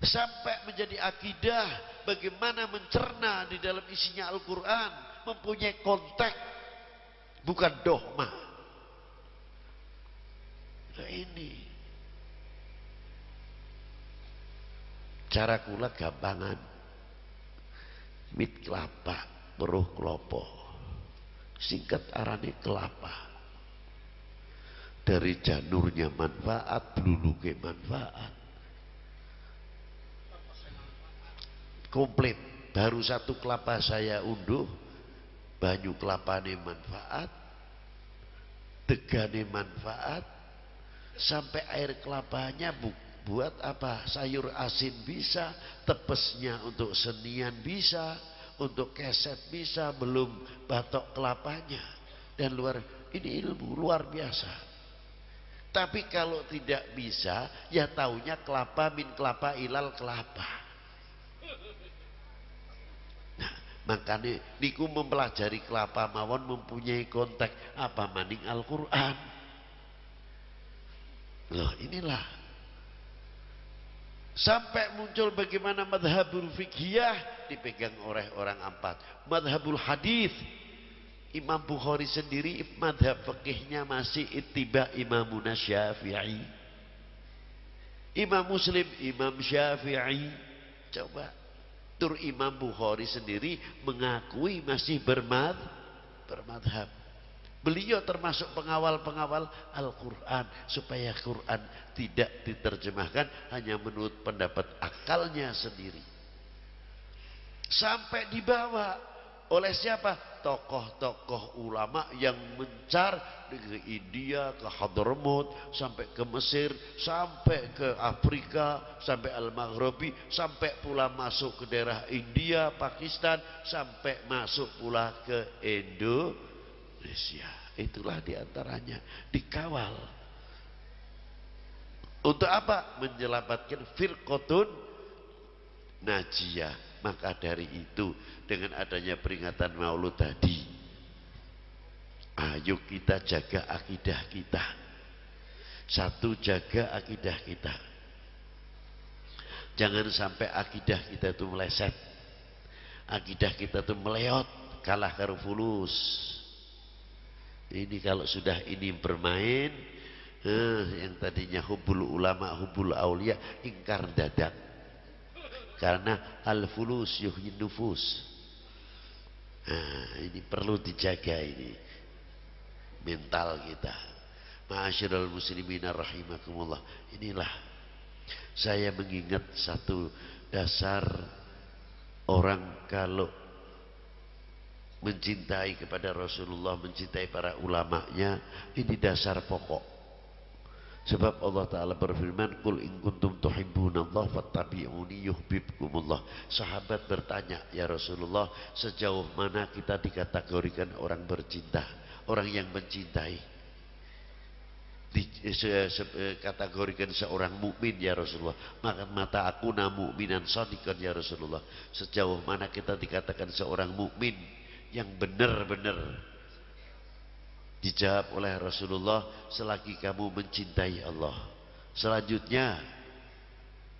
Sampai menjadi akidah bagaimana mencerna di dalam isinya Al-Quran mempunyai konteks bukan dogma. Nah ini. Cara kula gampangan. Mit kelapa beruh kelopo singkat arane kelapa. Dari janurnya manfaat beluluke manfaat. Komplit. Baru satu kelapa saya unduh banyu kelapane manfaat tegane manfaat sampai air kelapanya bu buat apa? Sayur asin bisa tepesnya untuk senian bisa untuk keset bisa belum batok kelapanya dan luar Ini ilmu luar biasa. Tapi kalau tidak bisa, ya taunya kelapa min kelapa ilal kelapa. Nah, makanya niku mempelajari kelapa mawon mempunyai konteks apa maning Al-Qur'an. Loh, inilah Sampai muncul bagaimana madhabul fikhiyah dipegang oleh orang empat. Madhabul hadis Imam Bukhari sendiri madhab fikihnya masih ittiba Imam Syafi'i. Imam Muslim Imam Syafi'i. Coba tur Imam Bukhari sendiri mengakui masih bermad bermadhab. Beliau termasuk pengawal-pengawal Al-Quran. Supaya Quran tidak diterjemahkan hanya menurut pendapat akalnya sendiri. Sampai dibawa oleh siapa? Tokoh-tokoh ulama yang mencar ke India, ke Hadramut, sampai ke Mesir, sampai ke Afrika, sampai Al-Maghribi, sampai pula masuk ke daerah India, Pakistan, sampai masuk pula ke Indonesia. Indonesia. Itulah di antaranya dikawal. Untuk apa? Menyelamatkan firqotun najiyah. Maka dari itu dengan adanya peringatan maulud tadi. Ayo kita jaga akidah kita. Satu jaga akidah kita. Jangan sampai akidah kita itu meleset. Akidah kita itu meleot. Kalah karo fulus. Ini kalau sudah ini bermain, eh, yang tadinya hubul ulama, hubul aulia, ingkar dadak. Karena al-fulus yuhyin nufus. Nah, ini perlu dijaga ini. Mental kita. Ma'asyiral muslimin rahimakumullah. Inilah saya mengingat satu dasar orang kalau mencintai kepada Rasulullah, mencintai para ulamanya, ini dasar pokok. Sebab Allah Ta'ala berfirman, Kul in kuntum tuhibbunallah fattabi'uni yuhbibkumullah. Sahabat bertanya, Ya Rasulullah, sejauh mana kita dikategorikan orang bercinta, orang yang mencintai? Dikategorikan seorang mukmin ya Rasulullah. Maka mata aku na mukminan sadikan ya Rasulullah. Sejauh mana kita dikatakan seorang mukmin yang benar-benar dijawab oleh Rasulullah selagi kamu mencintai Allah. Selanjutnya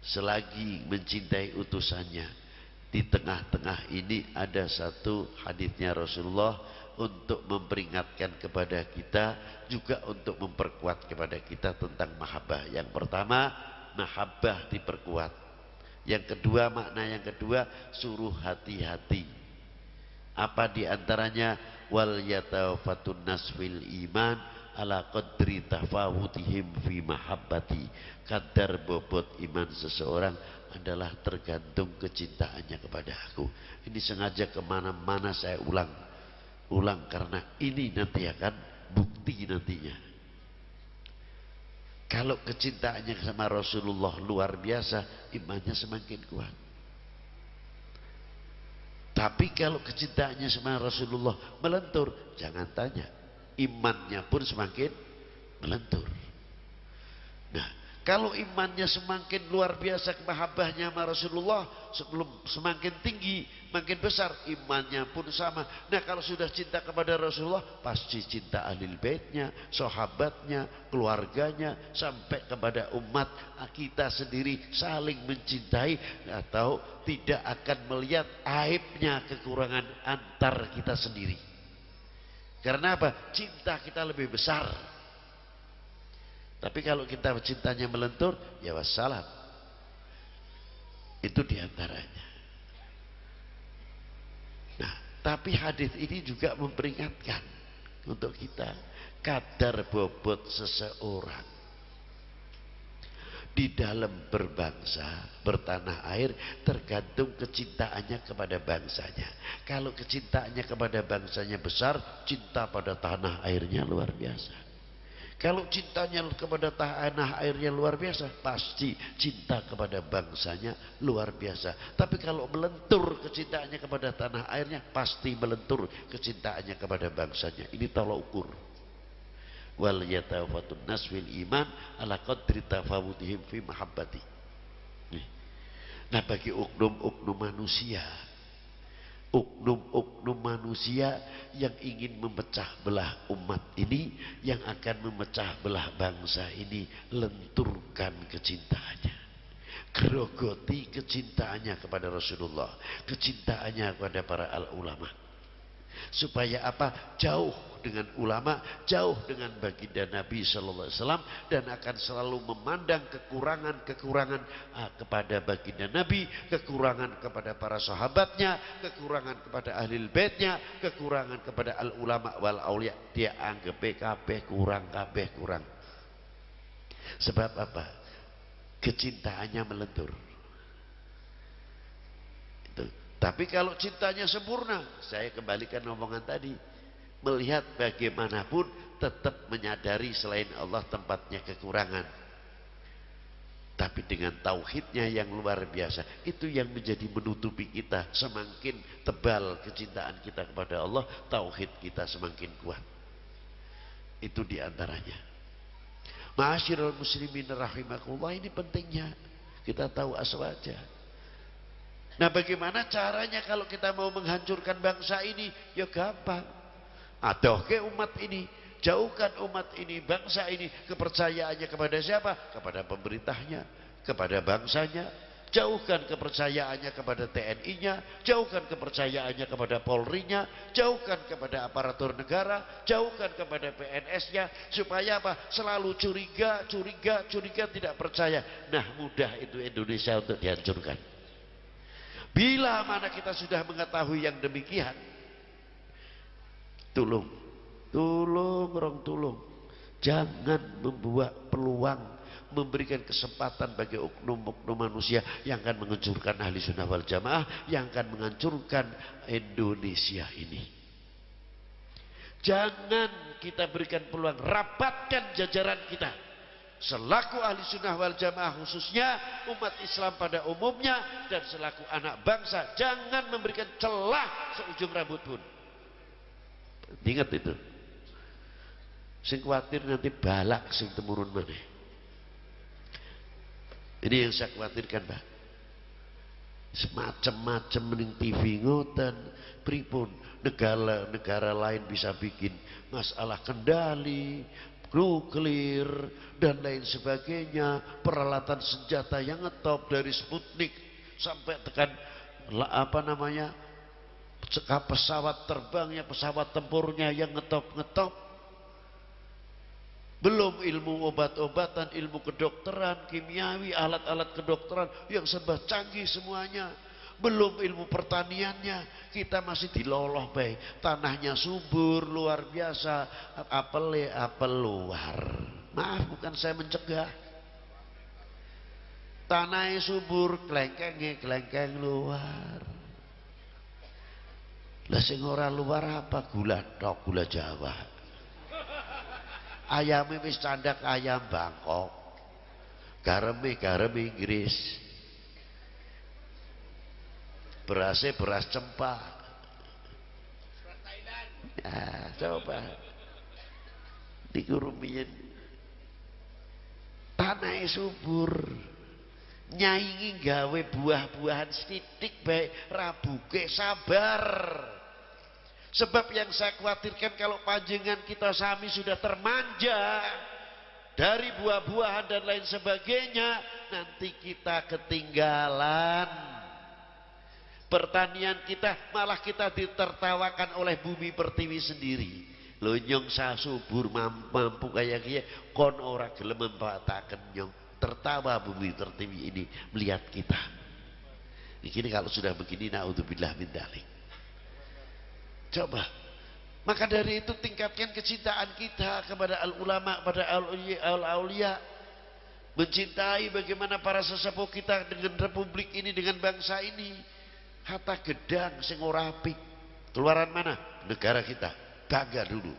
selagi mencintai utusannya. Di tengah-tengah ini ada satu hadisnya Rasulullah untuk memperingatkan kepada kita juga untuk memperkuat kepada kita tentang mahabbah. Yang pertama mahabbah diperkuat. Yang kedua makna yang kedua suruh hati-hati apa di antaranya wal yatafatun nasfil iman ala qadri tafawutihim fi mahabbati. Kadar bobot iman seseorang adalah tergantung kecintaannya kepada aku. Ini sengaja ke mana-mana saya ulang. Ulang karena ini nanti akan bukti nantinya. Kalau kecintaannya sama Rasulullah luar biasa, imannya semakin kuat. Tapi kalau kecintaannya sama Rasulullah melentur, jangan tanya. Imannya pun semakin melentur. Kalau imannya semakin luar biasa kemahabahnya sama Rasulullah sebelum semakin tinggi, makin besar imannya pun sama. Nah kalau sudah cinta kepada Rasulullah pasti cinta ahli baitnya, sahabatnya, keluarganya sampai kepada umat kita sendiri saling mencintai atau tidak akan melihat aibnya kekurangan antar kita sendiri. Karena apa? Cinta kita lebih besar tapi kalau kita cintanya melentur, ya wassalam. Itu di antaranya. Nah, tapi hadis ini juga memperingatkan untuk kita kadar bobot seseorang di dalam berbangsa, bertanah air tergantung kecintaannya kepada bangsanya. Kalau kecintaannya kepada bangsanya besar, cinta pada tanah airnya luar biasa. Kalau cintanya kepada tanah airnya luar biasa, pasti cinta kepada bangsanya luar biasa. Tapi kalau melentur kecintaannya kepada tanah airnya, pasti melentur kecintaannya kepada bangsanya. Ini tolak ukur. wal yatafatun nas fil iman ala qadri tafawudihim fi mahabbati nah bagi uknum-uknum manusia uknum-uknum manusia yang ingin memecah belah umat ini yang akan memecah belah bangsa ini lenturkan kecintaannya. Gerogoti kecintaannya kepada Rasulullah kecintaannya kepada para al ulama supaya apa jauh dengan ulama, jauh dengan baginda Nabi Wasallam dan akan selalu memandang kekurangan-kekurangan ah, kepada baginda Nabi, kekurangan kepada para sahabatnya, kekurangan kepada ahli baitnya, kekurangan kepada al ulama wal aulia. Dia anggap PKP kurang, KB kurang. Sebab apa? Kecintaannya melentur. Tapi kalau cintanya sempurna, saya kembalikan omongan tadi melihat bagaimanapun tetap menyadari selain Allah tempatnya kekurangan. Tapi dengan tauhidnya yang luar biasa, itu yang menjadi menutupi kita. Semakin tebal kecintaan kita kepada Allah, tauhid kita semakin kuat. Itu di antaranya. Ma'asyiral muslimin rahimakumullah ini pentingnya. Kita tahu aswaja. Nah bagaimana caranya kalau kita mau menghancurkan bangsa ini? Ya gampang ke umat ini. Jauhkan umat ini, bangsa ini, kepercayaannya kepada siapa? Kepada pemerintahnya, kepada bangsanya. Jauhkan kepercayaannya kepada TNI-nya, jauhkan kepercayaannya kepada Polri-nya, jauhkan kepada aparatur negara, jauhkan kepada PNS-nya, supaya apa? Selalu curiga, curiga, curiga, tidak percaya. Nah, mudah itu Indonesia untuk dihancurkan. Bila mana kita sudah mengetahui yang demikian, Tulung. Tulung orang tulung. Jangan membuat peluang memberikan kesempatan bagi oknum-oknum manusia yang akan menghancurkan ahli sunnah wal jamaah yang akan menghancurkan Indonesia ini jangan kita berikan peluang rapatkan jajaran kita selaku ahli sunnah wal jamaah khususnya umat Islam pada umumnya dan selaku anak bangsa jangan memberikan celah seujung rambut pun Ingat itu. Sing khawatir nanti balak sing temurun mana. Ini yang saya khawatirkan, Pak. Semacam-macam mending TV ngoten, pripun negara negara lain bisa bikin masalah kendali, nuklir dan lain sebagainya, peralatan senjata yang ngetop dari Sputnik sampai tekan apa namanya pesawat terbangnya, pesawat tempurnya yang ngetop-ngetop. Belum ilmu obat-obatan, ilmu kedokteran, kimiawi, alat-alat kedokteran yang serba canggih semuanya. Belum ilmu pertaniannya, kita masih diloloh baik. Tanahnya subur, luar biasa. Apel apel luar. Maaf, bukan saya mencegah. Tanahnya subur, kelengkengnya kelengkeng luar. Lah sing ora luar apa gula tok gula Jawa. Ayame wis candak ayam Bangkok. Gareme garem Inggris. Berasnya beras cempa. Ya, coba. Niku rumiyin. Tanah subur nyaingi gawe buah-buahan setitik baik rabuke sabar sebab yang saya khawatirkan kalau panjengan kita sami sudah termanja dari buah-buahan dan lain sebagainya nanti kita ketinggalan pertanian kita malah kita ditertawakan oleh bumi pertiwi sendiri lonyong subur mampu, mampu kayak gini kon ora gelem memanfaatkan nyong tertawa bumi tertiwi ini melihat kita. Ini kalau sudah begini naudzubillah min dalik. Coba. Maka dari itu tingkatkan kecintaan kita kepada al ulama, kepada al aulia, mencintai bagaimana para sesepuh kita dengan republik ini, dengan bangsa ini. Hatta gedang sing ora apik. Keluaran mana? Negara kita. Bangga dulu.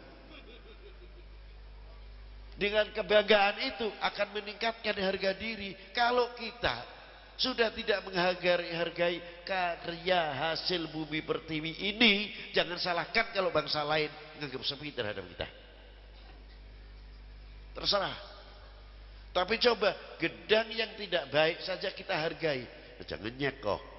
Dengan kebanggaan itu akan meningkatkan harga diri. Kalau kita sudah tidak menghargai hargai karya hasil bumi pertiwi ini, jangan salahkan kalau bangsa lain menganggap sepi terhadap kita. terserah. Tapi coba gedang yang tidak baik saja kita hargai. Jangan nyek kok.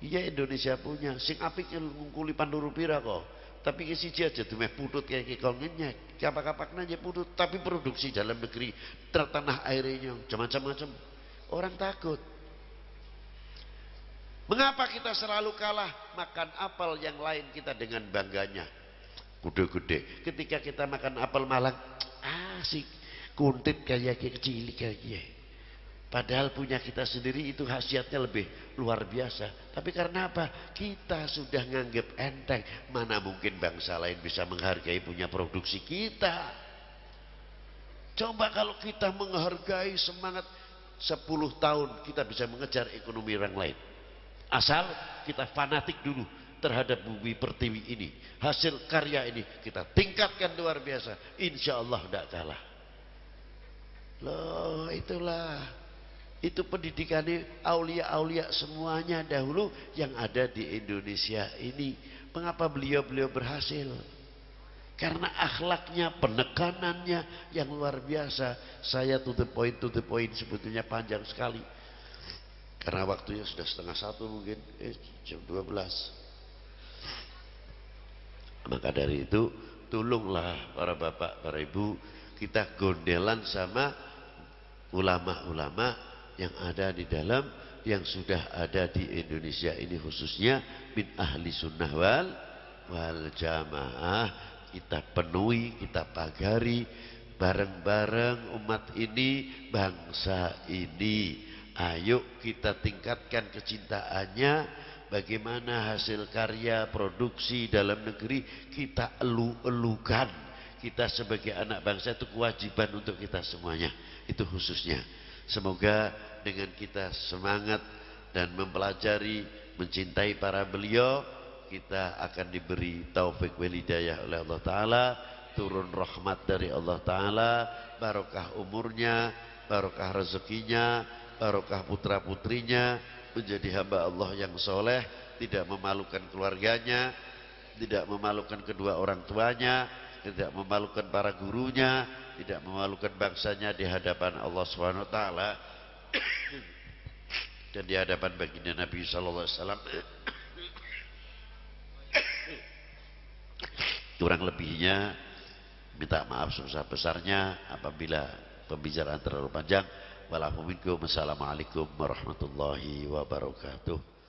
Iya Indonesia punya. Sing apik ngungkuli panduru pira kok. Tapi isi aja tuh meh putut kayak kikol ngenyek. Kapak-kapak nanya putut. Tapi produksi dalam negeri tertanah airnya macam-macam. Orang takut. Mengapa kita selalu kalah makan apel yang lain kita dengan bangganya? Gede-gede. Ketika kita makan apel malang, asik kuntit kayak kecil kayak Padahal punya kita sendiri itu khasiatnya lebih luar biasa. Tapi karena apa? Kita sudah nganggap enteng. Mana mungkin bangsa lain bisa menghargai punya produksi kita. Coba kalau kita menghargai semangat 10 tahun kita bisa mengejar ekonomi orang lain. Asal kita fanatik dulu terhadap bumi pertiwi ini. Hasil karya ini kita tingkatkan luar biasa. Insya Allah tidak kalah. Loh itulah. Itu pendidikannya aulia-aulia semuanya dahulu yang ada di Indonesia ini. Mengapa beliau-beliau berhasil? Karena akhlaknya, penekanannya yang luar biasa. Saya to the point, to the point sebetulnya panjang sekali. Karena waktunya sudah setengah satu mungkin, eh, jam 12. Maka dari itu, tolonglah para bapak, para ibu, kita gondelan sama ulama-ulama yang ada di dalam yang sudah ada di Indonesia ini khususnya min ahli sunnah wal wal jamaah. Kita penuhi kita pagari bareng-bareng umat ini bangsa ini. Ayo kita tingkatkan kecintaannya. Bagaimana hasil karya produksi dalam negeri kita elu-elukan. Kita sebagai anak bangsa itu kewajiban untuk kita semuanya. Itu khususnya. Semoga dengan kita semangat dan mempelajari, mencintai para beliau, kita akan diberi taufik wal hidayah oleh Allah Ta'ala, turun rahmat dari Allah Ta'ala, barokah umurnya, barokah rezekinya, barokah putra putrinya, menjadi hamba Allah yang soleh, tidak memalukan keluarganya, tidak memalukan kedua orang tuanya, tidak memalukan para gurunya, tidak memalukan bangsanya di hadapan Allah Subhanahu dan di hadapan baginda Nabi wasallam. Kurang lebihnya minta maaf sebesar-besarnya apabila pembicaraan terlalu panjang. Wassalamualaikum warahmatullahi wabarakatuh.